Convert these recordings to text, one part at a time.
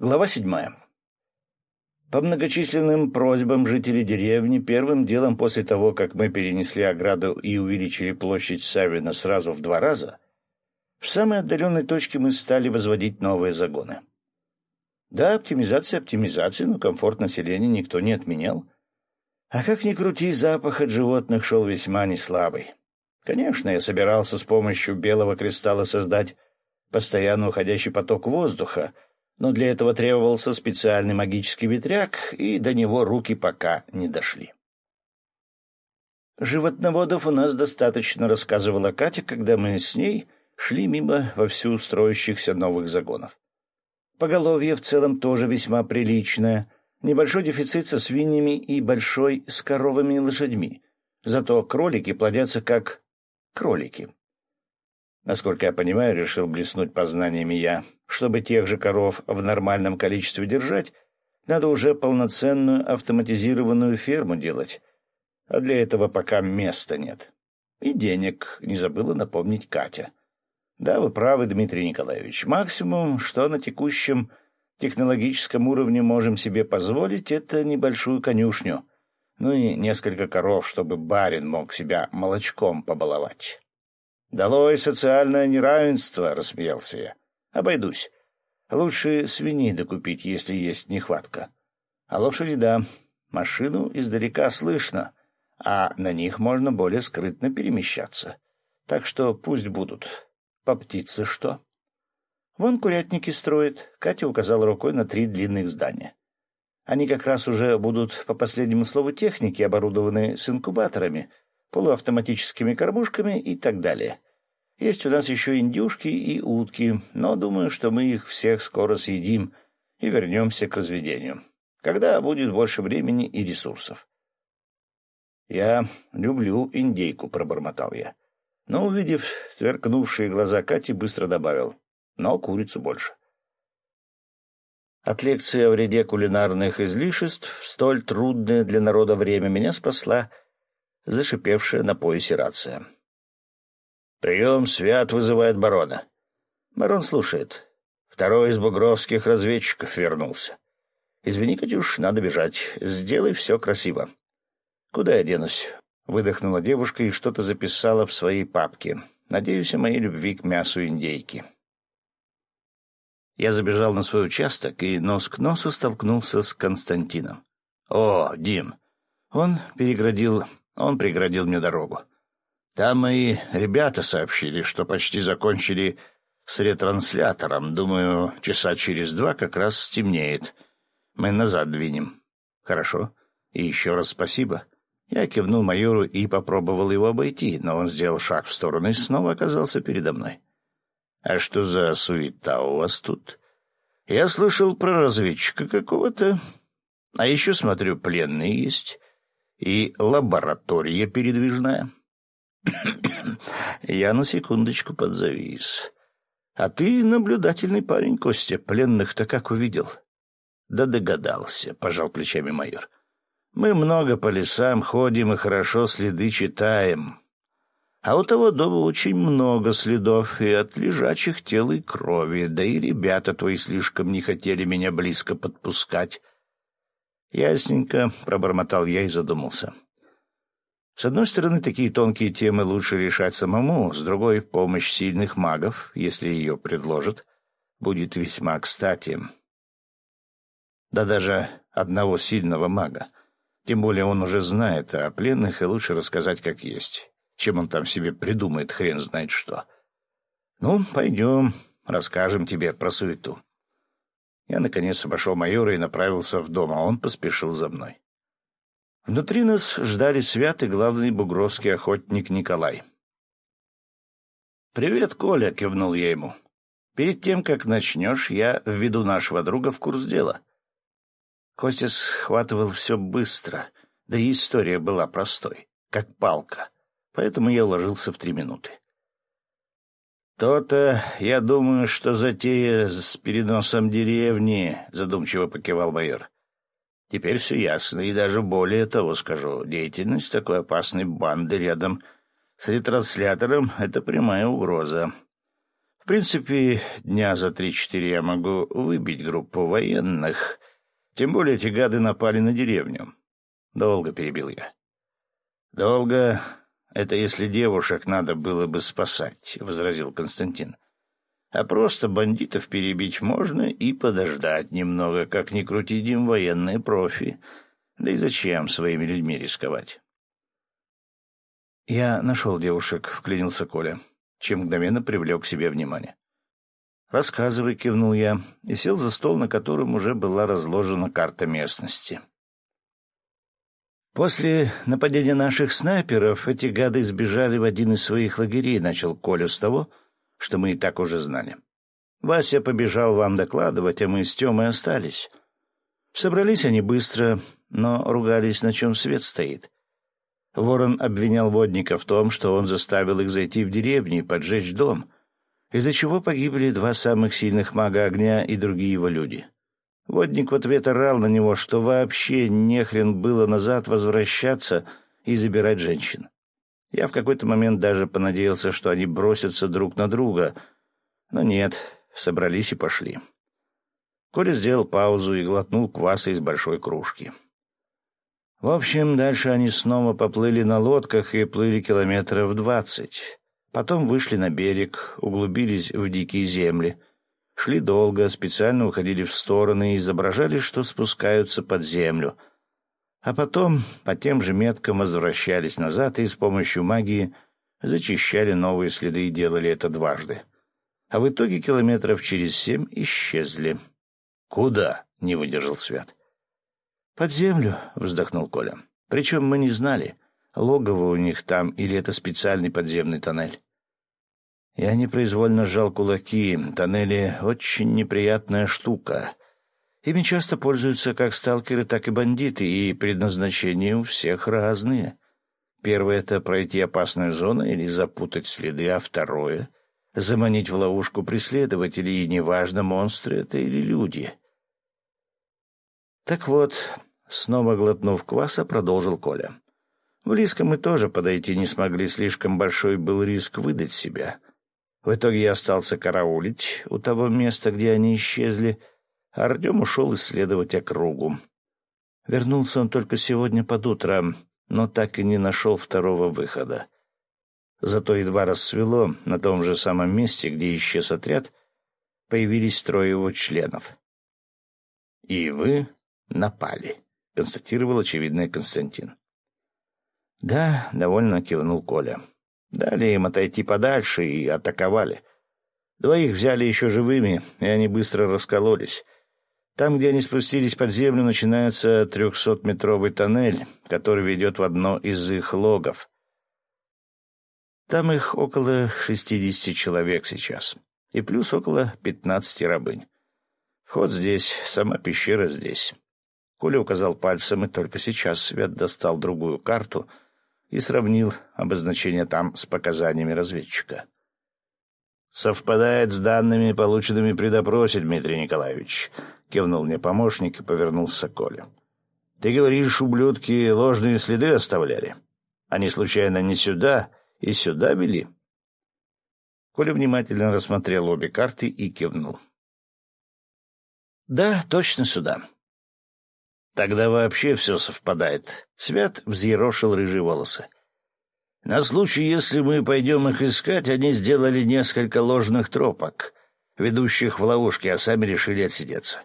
Глава седьмая. По многочисленным просьбам жителей деревни, первым делом после того, как мы перенесли ограду и увеличили площадь Савина сразу в два раза, в самой отдаленной точке мы стали возводить новые загоны. Да, оптимизация оптимизации, но комфорт населения никто не отменял. А как ни крути, запах от животных шел весьма неслабый. Конечно, я собирался с помощью белого кристалла создать постоянно уходящий поток воздуха, но для этого требовался специальный магический ветряк, и до него руки пока не дошли. «Животноводов у нас достаточно», — рассказывала Катя, когда мы с ней шли мимо вовсю строящихся новых загонов. Поголовье в целом тоже весьма приличное, небольшой дефицит со свиньями и большой с коровами и лошадьми. Зато кролики плодятся как кролики. Насколько я понимаю, решил блеснуть познаниями я. Чтобы тех же коров в нормальном количестве держать, надо уже полноценную автоматизированную ферму делать. А для этого пока места нет. И денег, не забыла напомнить Катя. Да, вы правы, Дмитрий Николаевич. Максимум, что на текущем технологическом уровне можем себе позволить, это небольшую конюшню. Ну и несколько коров, чтобы барин мог себя молочком побаловать. «Долой социальное неравенство!» — рассмеялся я. «Обойдусь. Лучше свиней докупить, если есть нехватка. А лошади, да, машину издалека слышно, а на них можно более скрытно перемещаться. Так что пусть будут. По птице что?» «Вон курятники строят», — Катя указала рукой на три длинных здания. «Они как раз уже будут, по последнему слову техники, оборудованы с инкубаторами — полуавтоматическими кормушками и так далее. Есть у нас еще индюшки и утки, но думаю, что мы их всех скоро съедим и вернемся к разведению, когда будет больше времени и ресурсов. «Я люблю индейку», — пробормотал я. Но, увидев сверкнувшие глаза Кати, быстро добавил. «Но курицу больше». От лекции о вреде кулинарных излишеств в столь трудное для народа время меня спасла зашипевшая на поясе рация. «Прием, Свят вызывает барона». Барон слушает. Второй из бугровских разведчиков вернулся. «Извини, Катюш, надо бежать. Сделай все красиво». «Куда я денусь?» — выдохнула девушка и что-то записала в своей папке. «Надеюсь о моей любви к мясу индейки». Я забежал на свой участок и нос к носу столкнулся с Константином. «О, Дим!» Он переградил он преградил мне дорогу. Там мои ребята сообщили, что почти закончили с ретранслятором. Думаю, часа через два как раз стемнеет. Мы назад двинем. Хорошо. И еще раз спасибо. Я кивнул майору и попробовал его обойти, но он сделал шаг в сторону и снова оказался передо мной. «А что за суета у вас тут?» «Я слышал про разведчика какого-то. А еще, смотрю, пленные есть и лаборатория передвижная. Я на секундочку подзавис. А ты наблюдательный парень, Костя, пленных-то как увидел? Да догадался, пожал плечами майор. Мы много по лесам ходим и хорошо следы читаем. А у того дома очень много следов и от лежачих тел и крови, да и ребята твои слишком не хотели меня близко подпускать. «Ясненько», — пробормотал я и задумался. С одной стороны, такие тонкие темы лучше решать самому, с другой — помощь сильных магов, если ее предложат, будет весьма кстати. Да даже одного сильного мага. Тем более он уже знает о пленных, и лучше рассказать как есть, чем он там себе придумает хрен знает что. Ну, пойдем, расскажем тебе про суету. Я, наконец, обошел майора и направился в дом, а он поспешил за мной. Внутри нас ждали Свят и главный бугровский охотник Николай. «Привет, Коля!» — кивнул я ему. «Перед тем, как начнешь, я введу нашего друга в курс дела». Костя схватывал все быстро, да и история была простой, как палка, поэтому я уложился в три минуты. «То-то, я думаю, что затея с переносом деревни», — задумчиво покивал майор. «Теперь все ясно, и даже более того скажу. Деятельность такой опасной банды рядом с ретранслятором — это прямая угроза. В принципе, дня за три-четыре я могу выбить группу военных. Тем более эти гады напали на деревню. Долго перебил я. Долго — это если девушек надо было бы спасать, — возразил Константин. А просто бандитов перебить можно и подождать немного, как ни крути Дим военные профи. Да и зачем своими людьми рисковать? «Я нашел девушек», — вклинился Коля чем мгновенно привлек к себе внимание. «Рассказывай», — кивнул я, и сел за стол, на котором уже была разложена карта местности. «После нападения наших снайперов эти гады сбежали в один из своих лагерей», — начал Коля с того, что мы и так уже знали. «Вася побежал вам докладывать, а мы с Тёмой остались. Собрались они быстро, но ругались, на чем свет стоит. Ворон обвинял водника в том, что он заставил их зайти в деревню и поджечь дом, из-за чего погибли два самых сильных мага огня и другие его люди. Водник в ответ орал на него, что вообще нехрен было назад возвращаться и забирать женщин. Я в какой-то момент даже понадеялся, что они бросятся друг на друга, но нет, собрались и пошли. Коля сделал паузу и глотнул кваса из большой кружки. В общем, дальше они снова поплыли на лодках и плыли километров двадцать. Потом вышли на берег, углубились в дикие земли. Шли долго, специально уходили в стороны и изображали, что спускаются под землю. А потом по тем же меткам возвращались назад и с помощью магии зачищали новые следы и делали это дважды. А в итоге километров через семь исчезли. «Куда?» — не выдержал Свят. «Под землю», — вздохнул Коля. «Причем мы не знали, логово у них там или это специальный подземный тоннель». Я непроизвольно сжал кулаки. Тоннели — очень неприятная штука. Ими часто пользуются как сталкеры, так и бандиты, и предназначения у всех разные. Первое — это пройти опасную зону или запутать следы, а второе — заманить в ловушку преследователей, и неважно, монстры это или люди. Так вот, Снова глотнув кваса, продолжил Коля. Близко мы тоже подойти не смогли, слишком большой был риск выдать себя. В итоге я остался караулить у того места, где они исчезли, а Артем ушел исследовать округу. Вернулся он только сегодня под утро, но так и не нашел второго выхода. Зато едва рассвело, на том же самом месте, где исчез отряд, появились трое его членов. «И вы напали» констатировал очевидный Константин. «Да», — довольно кивнул Коля. «Дали им отойти подальше и атаковали. Двоих взяли еще живыми, и они быстро раскололись. Там, где они спустились под землю, начинается трехсотметровый тоннель, который ведет в одно из их логов. Там их около шестидесяти человек сейчас, и плюс около пятнадцати рабынь. Вход здесь, сама пещера здесь. Коля указал пальцем, и только сейчас Свет достал другую карту и сравнил обозначение там с показаниями разведчика. «Совпадает с данными, полученными при допросе, Дмитрий Николаевич», — кивнул мне помощник и повернулся к Коле. «Ты говоришь, ублюдки ложные следы оставляли? Они, случайно, не сюда и сюда вели?» Коля внимательно рассмотрел обе карты и кивнул. «Да, точно сюда. Тогда вообще все совпадает. Свят взъерошил рыжие волосы. На случай, если мы пойдем их искать, они сделали несколько ложных тропок, ведущих в ловушки, а сами решили отсидеться.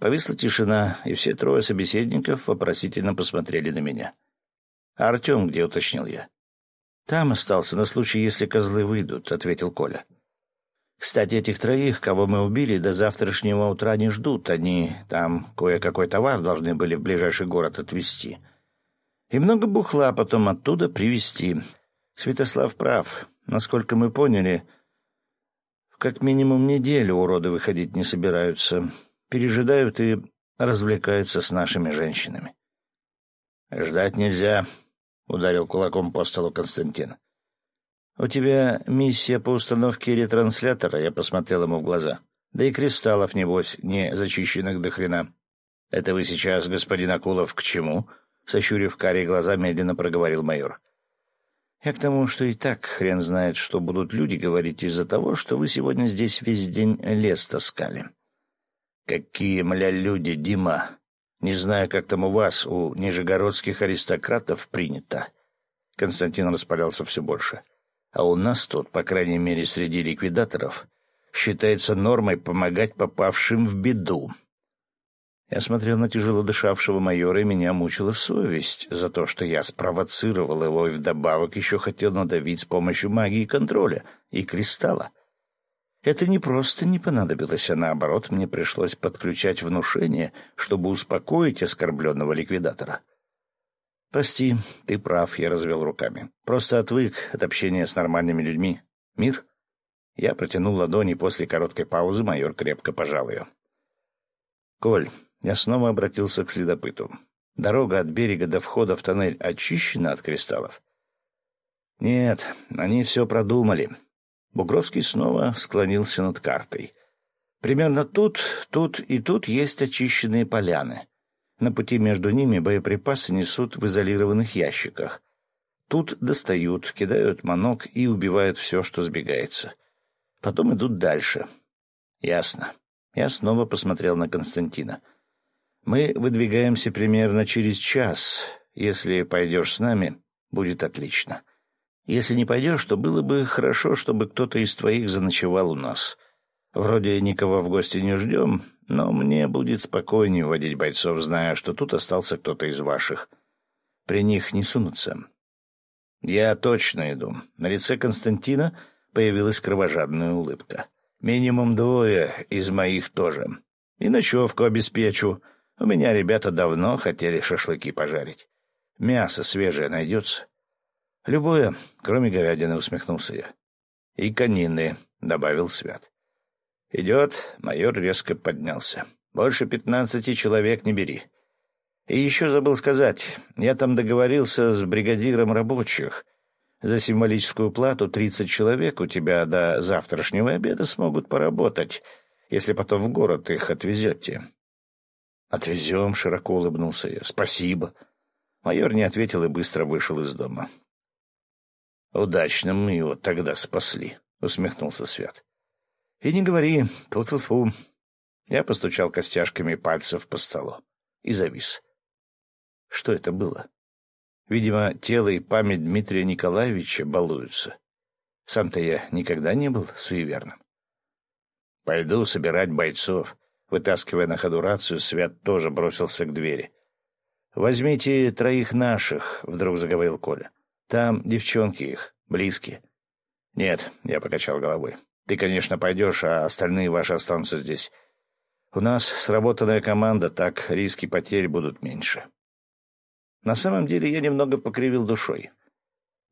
Повисла тишина, и все трое собеседников вопросительно посмотрели на меня. «А Артем где?» — уточнил я. «Там остался, на случай, если козлы выйдут», — ответил Коля. Кстати, этих троих, кого мы убили, до завтрашнего утра не ждут. Они там кое-какой товар должны были в ближайший город отвезти. И много бухла потом оттуда привезти. Святослав прав. Насколько мы поняли, как минимум неделю уроды выходить не собираются. Пережидают и развлекаются с нашими женщинами. «Ждать нельзя», — ударил кулаком по столу Константин. «У тебя миссия по установке ретранслятора?» Я посмотрел ему в глаза. «Да и кристаллов, небось, не зачищенных до хрена». «Это вы сейчас, господин Акулов, к чему?» Сощурив карие глаза, медленно проговорил майор. Я к тому, что и так хрен знает, что будут люди говорить из-за того, что вы сегодня здесь весь день лес таскали. Какие, мля, люди, Дима! Не знаю, как там у вас, у нижегородских аристократов принято. Константин распалялся все больше. А у нас тут, по крайней мере, среди ликвидаторов, считается нормой помогать попавшим в беду. Я смотрел на тяжело дышавшего майора, и меня мучила совесть за то, что я спровоцировал его и вдобавок еще хотел надавить с помощью магии контроля и кристалла. Это не просто не понадобилось, а наоборот, мне пришлось подключать внушение, чтобы успокоить оскорбленного ликвидатора. «Прости, ты прав», — я развел руками. «Просто отвык от общения с нормальными людьми. Мир?» Я протянул ладони, после короткой паузы майор крепко пожал ее. «Коль, я снова обратился к следопыту. Дорога от берега до входа в тоннель очищена от кристаллов? Нет, они все продумали. Бугровский снова склонился над картой. Примерно тут, тут и тут есть очищенные поляны. На пути между ними боеприпасы несут в изолированных ящиках. Тут достают, кидают манок и убивают все, что сбегается. Потом идут дальше. Ясно. Я снова посмотрел на Константина. — мы выдвигаемся примерно через час. Если пойдешь с нами, будет отлично. Если не пойдешь, то было бы хорошо, чтобы кто-то из твоих заночевал у нас. Вроде никого в гости не ждем, но мне будет спокойнее водить бойцов, зная, что тут остался кто-то из ваших. При них не сунутся. Я точно иду. На лице Константина появилась кровожадная улыбка. Минимум двое из моих тоже. И ночевку обеспечу — у меня ребята давно хотели шашлыки пожарить. Мясо свежее найдется? Любое, кроме говядины, усмехнулся я. И конины, добавил Свят. Идет, майор резко поднялся. Больше пятнадцати человек не бери. И еще забыл сказать, я там договорился с бригадиром рабочих. За символическую плату тридцать человек у тебя до завтрашнего обеда смогут поработать, если потом в город их отвезете. «Отвезем», — широко улыбнулся я. «Спасибо». Майор не ответил и быстро вышел из дома. «Удачно мы его тогда спасли», — усмехнулся Свят. «И не говори, ту-ту-ту». Я постучал костяшками пальцев по столу и завис. Что это было? Видимо, тело и память Дмитрия Николаевича балуются. Сам-то я никогда не был суеверным. Пойду собирать бойцов. Вытаскивая на ходу рацию, Свят тоже бросился к двери. «Возьмите троих наших», — вдруг заговорил Коля. «Там девчонки их, близкие». «Нет», — я покачал головой. «Ты, конечно, пойдешь, а остальные ваши останутся здесь. У нас сработанная команда, так риски потерь будут меньше». На самом деле я немного покривил душой.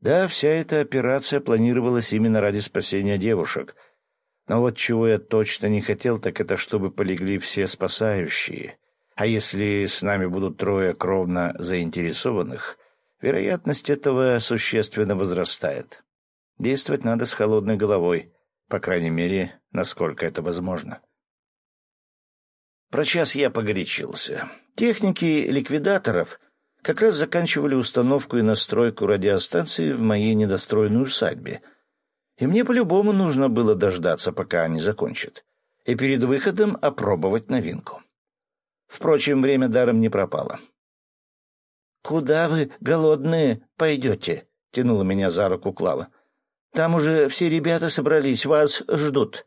Да, вся эта операция планировалась именно ради спасения девушек — но вот чего я точно не хотел, так это чтобы полегли все спасающие. А если с нами будут трое кровно заинтересованных, вероятность этого существенно возрастает. Действовать надо с холодной головой, по крайней мере, насколько это возможно. Про час я погорячился. Техники ликвидаторов как раз заканчивали установку и настройку радиостанции в моей недостроенной усадьбе — и мне по-любому нужно было дождаться, пока они закончат, и перед выходом опробовать новинку. Впрочем, время даром не пропало. «Куда вы, голодные, пойдете?» — тянула меня за руку Клава. «Там уже все ребята собрались, вас ждут».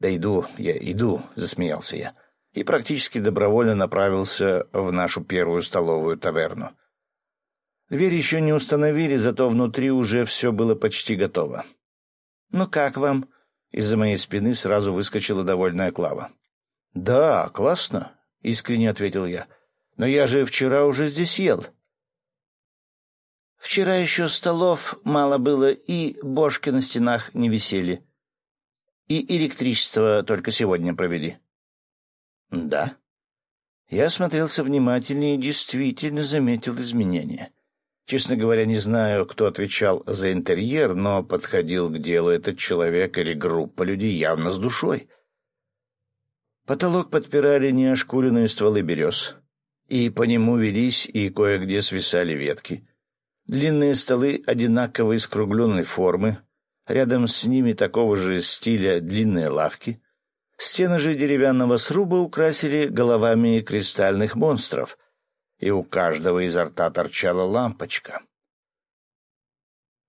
«Да иду, я иду», — засмеялся я, и практически добровольно направился в нашу первую столовую таверну. Дверь еще не установили, зато внутри уже все было почти готово. «Ну как вам?» Из-за моей спины сразу выскочила довольная Клава. «Да, классно», — искренне ответил я. «Но я же вчера уже здесь ел». «Вчера еще столов мало было, и бошки на стенах не висели. И электричество только сегодня провели». «Да». Я смотрелся внимательнее и действительно заметил изменения. Честно говоря, не знаю, кто отвечал за интерьер, но подходил к делу этот человек или группа людей явно с душой. Потолок подпирали неошкуренные стволы берез, и по нему велись и кое-где свисали ветки. Длинные столы одинаковой скругленной формы, рядом с ними такого же стиля длинные лавки. Стены же деревянного сруба украсили головами кристальных монстров, и у каждого изо рта торчала лампочка.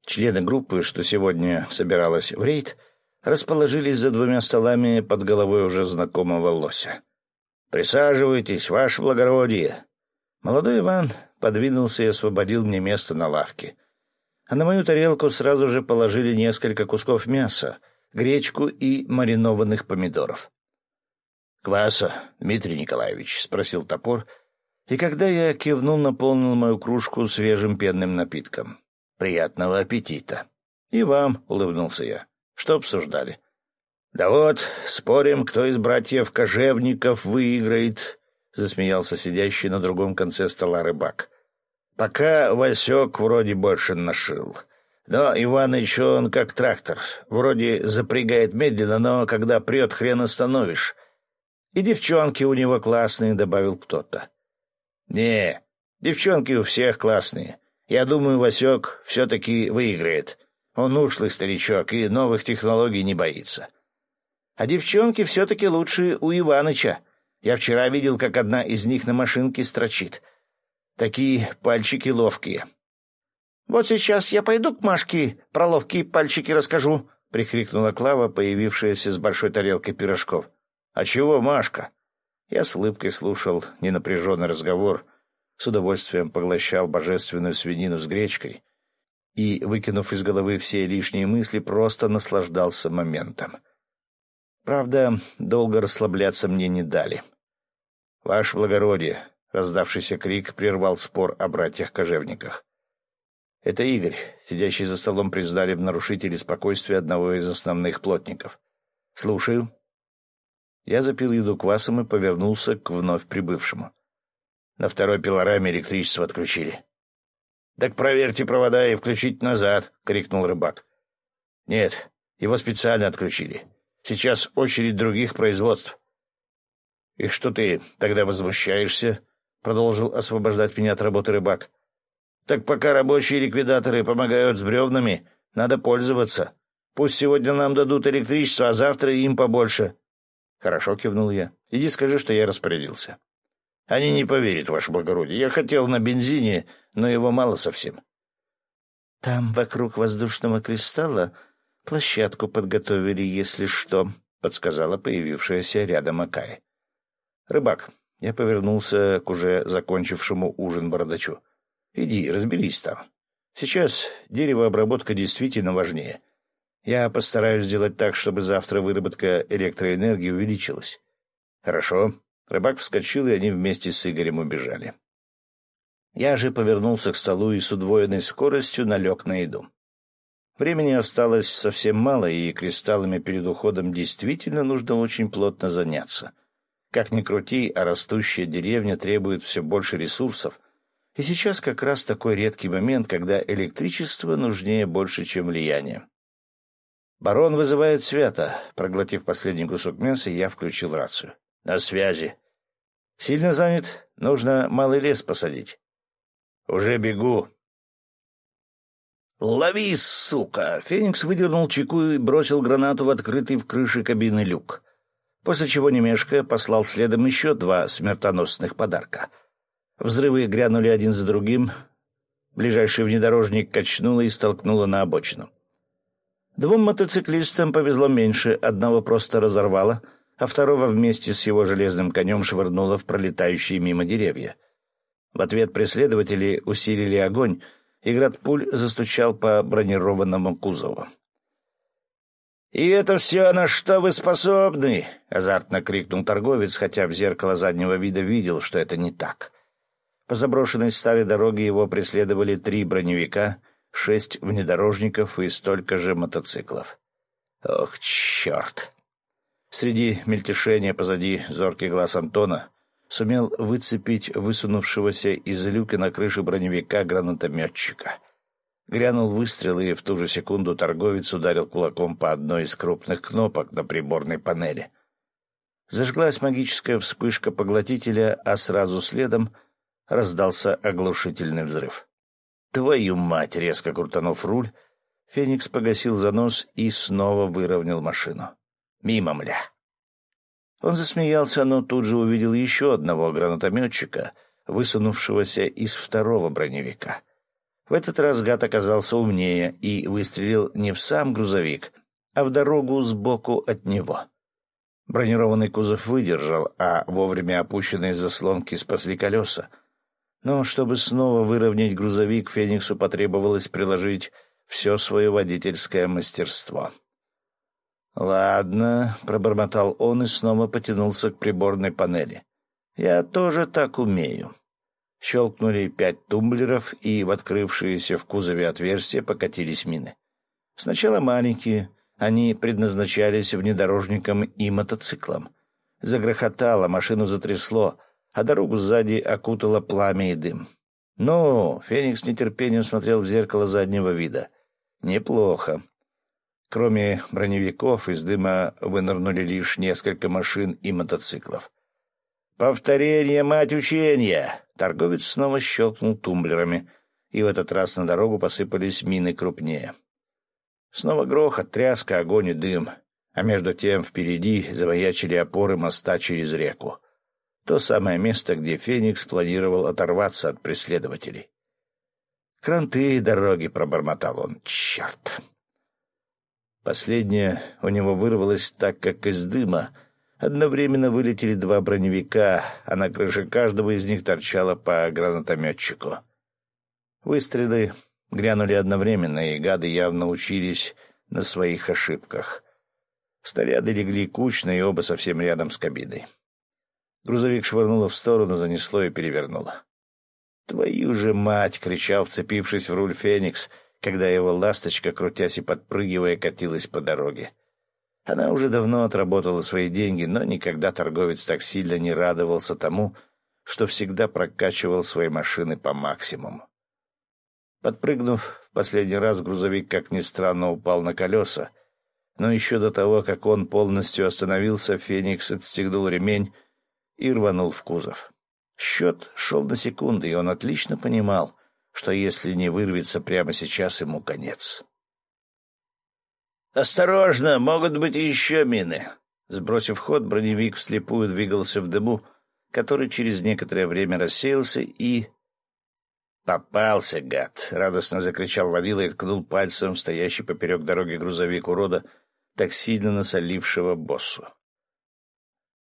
Члены группы, что сегодня собиралась в рейд, расположились за двумя столами под головой уже знакомого лося. «Присаживайтесь, ваше благородие!» Молодой Иван подвинулся и освободил мне место на лавке. А на мою тарелку сразу же положили несколько кусков мяса, гречку и маринованных помидоров. «Кваса, Дмитрий Николаевич?» — спросил топор, и когда я кивнул, наполнил мою кружку свежим пенным напитком. «Приятного аппетита!» «И вам», — улыбнулся я. «Что обсуждали?» «Да вот, спорим, кто из братьев-кожевников выиграет», — засмеялся сидящий на другом конце стола рыбак. «Пока Васек вроде больше нашил. Но Иваныч он как трактор. Вроде запрягает медленно, но когда прет, хрен остановишь. И девчонки у него классные», — добавил кто-то. «Не, девчонки у всех классные. Я думаю, Васек все-таки выиграет. Он ушлый старичок и новых технологий не боится». А девчонки все-таки лучше у Иваныча. Я вчера видел, как одна из них на машинке строчит. Такие пальчики ловкие. «Вот сейчас я пойду к Машке про ловкие пальчики расскажу», — прикрикнула Клава, появившаяся с большой тарелкой пирожков. «А чего Машка?» Я с улыбкой слушал ненапряженный разговор, с удовольствием поглощал божественную свинину с гречкой и, выкинув из головы все лишние мысли, просто наслаждался моментом. Правда, долго расслабляться мне не дали. «Ваше благородие!» — раздавшийся крик прервал спор о братьях-кожевниках. Это Игорь, сидящий за столом, признали в нарушителе спокойствия одного из основных плотников. «Слушаю». Я запил еду квасом и повернулся к вновь прибывшему. На второй пилораме электричество отключили. «Так проверьте провода и включить назад!» — крикнул рыбак. «Нет, его специально отключили. Сейчас очередь других производств. — И что ты тогда возмущаешься? — продолжил освобождать меня от работы рыбак. — Так пока рабочие ликвидаторы помогают с бревнами, надо пользоваться. Пусть сегодня нам дадут электричество, а завтра им побольше. — Хорошо, — кивнул я. — Иди скажи, что я распорядился. — Они не поверят, ваше благородие. Я хотел на бензине, но его мало совсем. — Там вокруг воздушного кристалла «Площадку подготовили, если что», — подсказала появившаяся рядом Акай. «Рыбак», — я повернулся к уже закончившему ужин бородачу. «Иди, разберись там. Сейчас деревообработка действительно важнее. Я постараюсь сделать так, чтобы завтра выработка электроэнергии увеличилась». «Хорошо». Рыбак вскочил, и они вместе с Игорем убежали. Я же повернулся к столу и с удвоенной скоростью налег на еду. Времени осталось совсем мало, и кристаллами перед уходом действительно нужно очень плотно заняться. Как ни крути, а растущая деревня требует все больше ресурсов. И сейчас как раз такой редкий момент, когда электричество нужнее больше, чем влияние. «Барон вызывает свято». Проглотив последний кусок мяса, я включил рацию. «На связи». «Сильно занят? Нужно малый лес посадить». «Уже бегу», «Лови, сука!» Феникс выдернул чеку и бросил гранату в открытый в крыше кабины люк. После чего, не послал следом еще два смертоносных подарка. Взрывы грянули один за другим. Ближайший внедорожник качнуло и столкнуло на обочину. Двум мотоциклистам повезло меньше, одного просто разорвало, а второго вместе с его железным конем швырнуло в пролетающие мимо деревья. В ответ преследователи усилили огонь, и град пуль застучал по бронированному кузову. «И это все, на что вы способны?» — азартно крикнул торговец, хотя в зеркало заднего вида видел, что это не так. По заброшенной старой дороге его преследовали три броневика, шесть внедорожников и столько же мотоциклов. «Ох, черт!» Среди мельтешения позади зоркий глаз Антона сумел выцепить высунувшегося из люка на крыше броневика гранатометчика. Грянул выстрел, и в ту же секунду торговец ударил кулаком по одной из крупных кнопок на приборной панели. Зажглась магическая вспышка поглотителя, а сразу следом раздался оглушительный взрыв. «Твою мать!» — резко крутанув руль, Феникс погасил занос и снова выровнял машину. «Мимо, мля!» Он засмеялся, но тут же увидел еще одного гранатометчика, высунувшегося из второго броневика. В этот раз гад оказался умнее и выстрелил не в сам грузовик, а в дорогу сбоку от него. Бронированный кузов выдержал, а вовремя опущенные заслонки спасли колеса. Но чтобы снова выровнять грузовик, Фениксу потребовалось приложить все свое водительское мастерство. «Ладно», — пробормотал он и снова потянулся к приборной панели. «Я тоже так умею». Щелкнули пять тумблеров, и в открывшиеся в кузове отверстия покатились мины. Сначала маленькие, они предназначались внедорожникам и мотоциклам. Загрохотало, машину затрясло, а дорогу сзади окутало пламя и дым. «Ну!» — Феникс нетерпением смотрел в зеркало заднего вида. «Неплохо. Кроме броневиков, из дыма вынырнули лишь несколько машин и мотоциклов. «Повторение, мать учения!» Торговец снова щелкнул тумблерами, и в этот раз на дорогу посыпались мины крупнее. Снова грохот, тряска, огонь и дым, а между тем впереди замаячили опоры моста через реку. То самое место, где Феникс планировал оторваться от преследователей. «Кранты дороги», — пробормотал он. «Черт!» Последнее у него вырвалось так, как из дыма. Одновременно вылетели два броневика, а на крыше каждого из них торчало по гранатометчику. Выстрелы грянули одновременно, и гады явно учились на своих ошибках. Снаряды легли кучно, и оба совсем рядом с кабиной. Грузовик швырнуло в сторону, занесло и перевернуло. «Твою же мать!» — кричал, вцепившись в руль Феникс — когда его ласточка, крутясь и подпрыгивая, катилась по дороге. Она уже давно отработала свои деньги, но никогда торговец так сильно не радовался тому, что всегда прокачивал свои машины по максимуму. Подпрыгнув в последний раз, грузовик, как ни странно, упал на колеса, но еще до того, как он полностью остановился, Феникс отстегнул ремень и рванул в кузов. Счет шел на секунды, и он отлично понимал, что если не вырвется прямо сейчас, ему конец. «Осторожно, могут быть еще мины!» Сбросив ход, броневик вслепую двигался в дыму, который через некоторое время рассеялся и... «Попался, гад!» — радостно закричал водила и ткнул пальцем стоящий поперек дороги грузовик урода, так сильно насолившего боссу.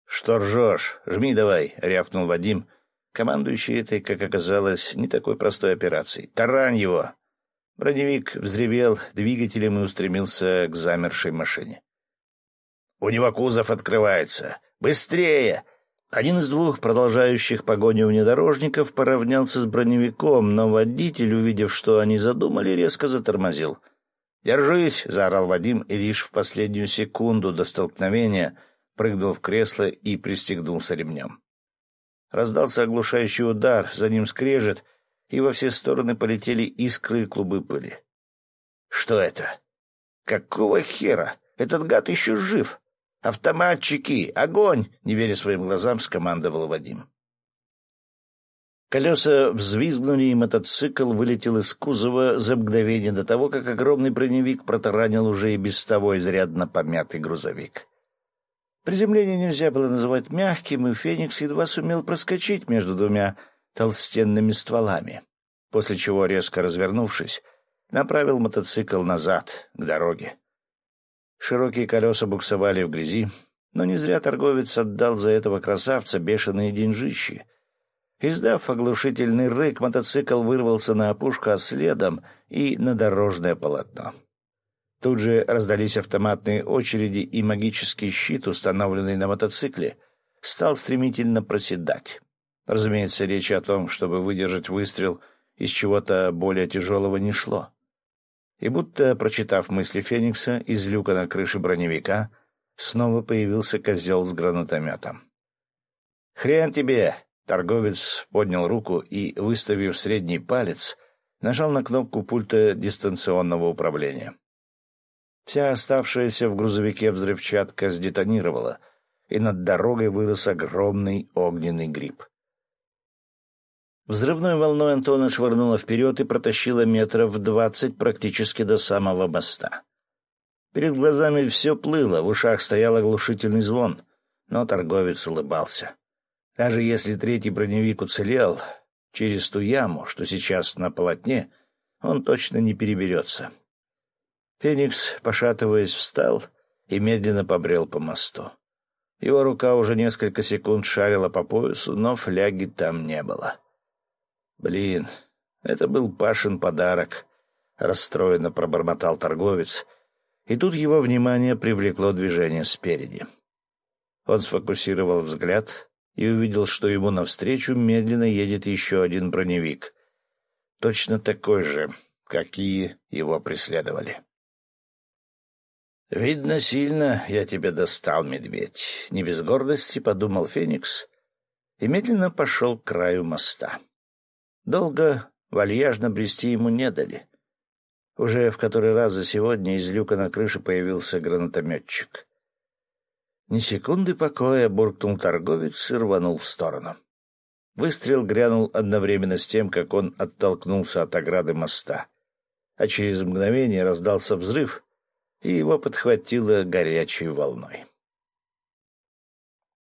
«Что ржешь? Жми давай!» — рявкнул Вадим — командующий этой, как оказалось, не такой простой операцией. «Тарань его!» Броневик взревел двигателем и устремился к замершей машине. «У него кузов открывается! Быстрее!» Один из двух продолжающих погоню внедорожников поравнялся с броневиком, но водитель, увидев, что они задумали, резко затормозил. «Держись!» — заорал Вадим и лишь в последнюю секунду до столкновения прыгнул в кресло и пристегнулся ремнем. Раздался оглушающий удар, за ним скрежет, и во все стороны полетели искры и клубы пыли. «Что это? Какого хера? Этот гад еще жив! Автоматчики! Огонь!» — не веря своим глазам, скомандовал Вадим. Колеса взвизгнули, и мотоцикл вылетел из кузова за мгновение до того, как огромный броневик протаранил уже и без того изрядно помятый грузовик. Приземление нельзя было называть мягким, и Феникс едва сумел проскочить между двумя толстенными стволами, после чего, резко развернувшись, направил мотоцикл назад, к дороге. Широкие колеса буксовали в грязи, но не зря торговец отдал за этого красавца бешеные деньжищи. Издав оглушительный рык, мотоцикл вырвался на опушку, а следом и на дорожное полотно. Тут же раздались автоматные очереди, и магический щит, установленный на мотоцикле, стал стремительно проседать. Разумеется, речи о том, чтобы выдержать выстрел из чего-то более тяжелого, не шло. И будто, прочитав мысли Феникса, из люка на крыше броневика снова появился козел с гранатометом. «Хрен тебе!» — торговец поднял руку и, выставив средний палец, нажал на кнопку пульта дистанционного управления. Вся оставшаяся в грузовике взрывчатка сдетонировала, и над дорогой вырос огромный огненный гриб. Взрывной волной Антона швырнуло вперед и протащило метров двадцать практически до самого моста. Перед глазами все плыло, в ушах стоял оглушительный звон, но торговец улыбался. Даже если третий броневик уцелел, через ту яму, что сейчас на полотне, он точно не переберется. Феникс, пошатываясь, встал и медленно побрел по мосту. Его рука уже несколько секунд шарила по поясу, но фляги там не было. «Блин, это был Пашин подарок», — расстроенно пробормотал торговец, и тут его внимание привлекло движение спереди. Он сфокусировал взгляд и увидел, что ему навстречу медленно едет еще один броневик, точно такой же, какие его преследовали. «Видно, сильно я тебя достал, медведь», — не без гордости подумал Феникс и медленно пошел к краю моста. Долго вальяжно брести ему не дали. Уже в который раз за сегодня из люка на крыше появился гранатометчик. Ни секунды покоя буркнул торговец и рванул в сторону. Выстрел грянул одновременно с тем, как он оттолкнулся от ограды моста. А через мгновение раздался взрыв, и его подхватило горячей волной.